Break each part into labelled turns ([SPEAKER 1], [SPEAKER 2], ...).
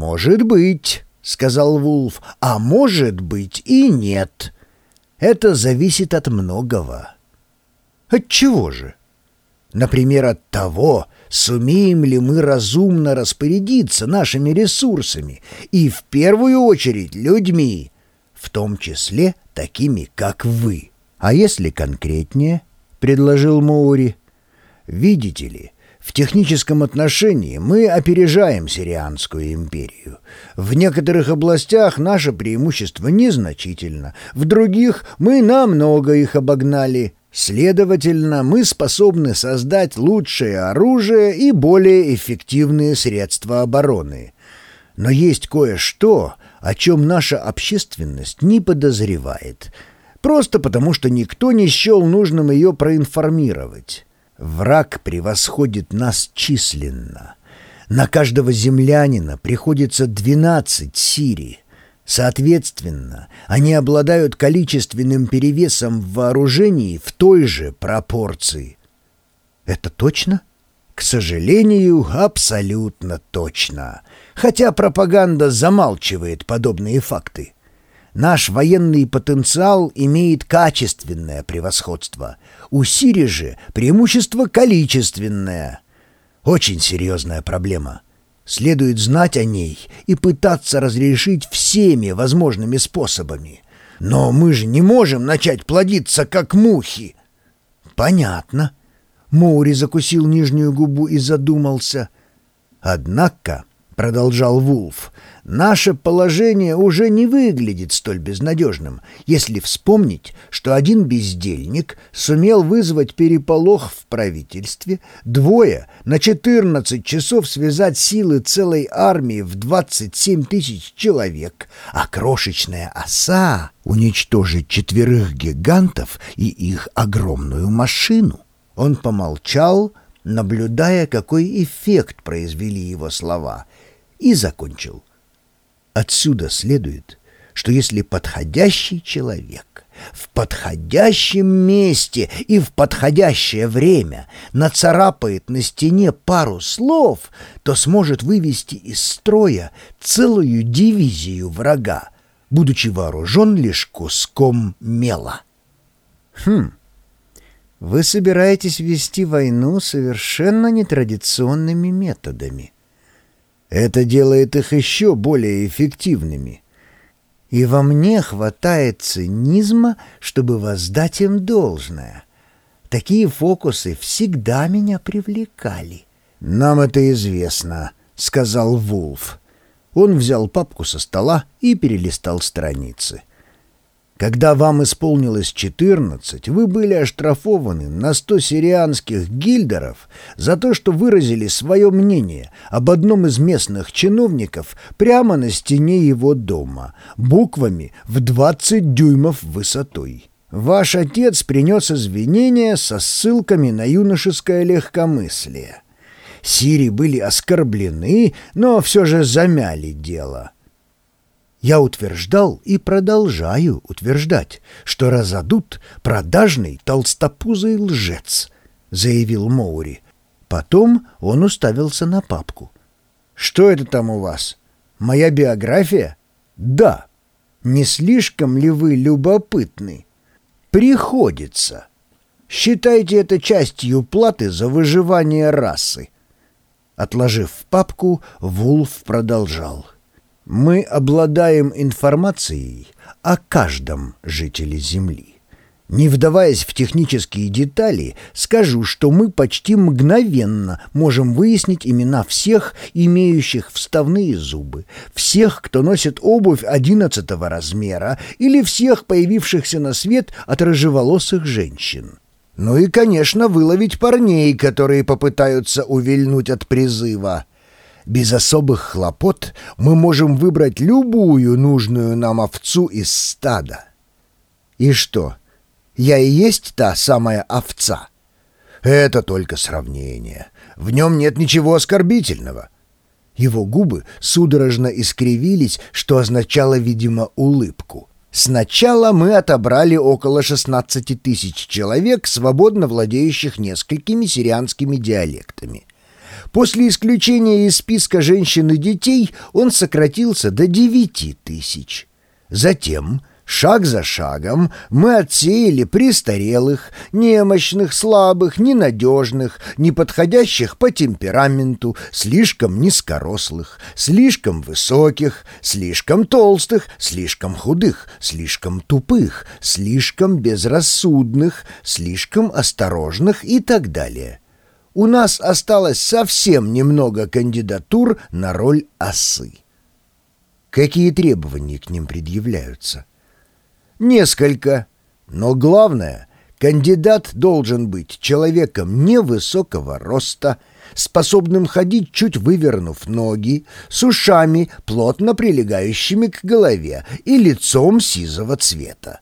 [SPEAKER 1] «Может быть», — сказал Вулф, — «а может быть и нет. Это зависит от многого». «От чего же?» «Например, от того, сумеем ли мы разумно распорядиться нашими ресурсами и, в первую очередь, людьми, в том числе такими, как вы». «А если конкретнее?» — предложил Моури. «Видите ли, в техническом отношении мы опережаем Сирианскую империю. В некоторых областях наше преимущество незначительно, в других мы намного их обогнали. Следовательно, мы способны создать лучшее оружие и более эффективные средства обороны. Но есть кое-что, о чем наша общественность не подозревает, просто потому что никто не счел нужным ее проинформировать. Враг превосходит нас численно. На каждого землянина приходится 12 сирий. Соответственно, они обладают количественным перевесом в вооружении в той же пропорции. Это точно? К сожалению, абсолютно точно. Хотя пропаганда замалчивает подобные факты. Наш военный потенциал имеет качественное превосходство. У Сири же преимущество количественное. Очень серьезная проблема. Следует знать о ней и пытаться разрешить всеми возможными способами. Но мы же не можем начать плодиться, как мухи. Понятно. Моури закусил нижнюю губу и задумался. Однако продолжал Вулф, — «наше положение уже не выглядит столь безнадежным, если вспомнить, что один бездельник сумел вызвать переполох в правительстве, двое на 14 часов связать силы целой армии в 27 тысяч человек, а крошечная оса уничтожить четверых гигантов и их огромную машину». Он помолчал, наблюдая, какой эффект произвели его слова — и закончил. Отсюда следует, что если подходящий человек в подходящем месте и в подходящее время нацарапает на стене пару слов, то сможет вывести из строя целую дивизию врага, будучи вооружен лишь куском мела. Хм, вы собираетесь вести войну совершенно нетрадиционными методами. Это делает их еще более эффективными. И во мне хватает цинизма, чтобы воздать им должное. Такие фокусы всегда меня привлекали. «Нам это известно», — сказал Вулф. Он взял папку со стола и перелистал страницы. Когда вам исполнилось 14, вы были оштрафованы на 100 сирианских гильдеров за то, что выразили свое мнение об одном из местных чиновников прямо на стене его дома, буквами в 20 дюймов высотой. Ваш отец принес извинения со ссылками на юношеское легкомыслие. Сири были оскорблены, но все же замяли дело. Я утверждал и продолжаю утверждать, что Разадут — продажный толстопузый лжец, — заявил Моури. Потом он уставился на папку. «Что это там у вас? Моя биография?» «Да. Не слишком ли вы любопытны?» «Приходится. Считайте это частью платы за выживание расы». Отложив папку, Вулф продолжал. Мы обладаем информацией о каждом жителе Земли. Не вдаваясь в технические детали, скажу, что мы почти мгновенно можем выяснить имена всех, имеющих вставные зубы, всех, кто носит обувь одиннадцатого размера, или всех появившихся на свет от рыжеволосых женщин. Ну и, конечно, выловить парней, которые попытаются увильнуть от призыва. Без особых хлопот мы можем выбрать любую нужную нам овцу из стада. И что, я и есть та самая овца? Это только сравнение. В нем нет ничего оскорбительного. Его губы судорожно искривились, что означало, видимо, улыбку. Сначала мы отобрали около 16 тысяч человек, свободно владеющих несколькими сирианскими диалектами. После исключения из списка женщин и детей он сократился до девяти тысяч. Затем Шаг за шагом мы отсеяли престарелых, немощных, слабых, ненадежных, неподходящих по темпераменту, слишком низкорослых, слишком высоких, слишком толстых, слишком худых, слишком тупых, слишком безрассудных, слишком осторожных и так далее. У нас осталось совсем немного кандидатур на роль осы. Какие требования к ним предъявляются? Несколько. Но главное, кандидат должен быть человеком невысокого роста, способным ходить чуть вывернув ноги, с ушами, плотно прилегающими к голове и лицом сизого цвета.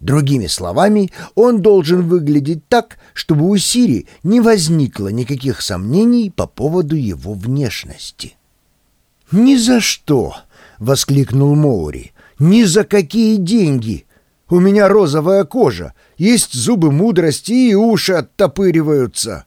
[SPEAKER 1] Другими словами, он должен выглядеть так, чтобы у Сири не возникло никаких сомнений по поводу его внешности. «Ни за что!» — воскликнул Моури. «Ни за какие деньги!» У меня розовая кожа, есть зубы мудрости и уши оттопыриваются».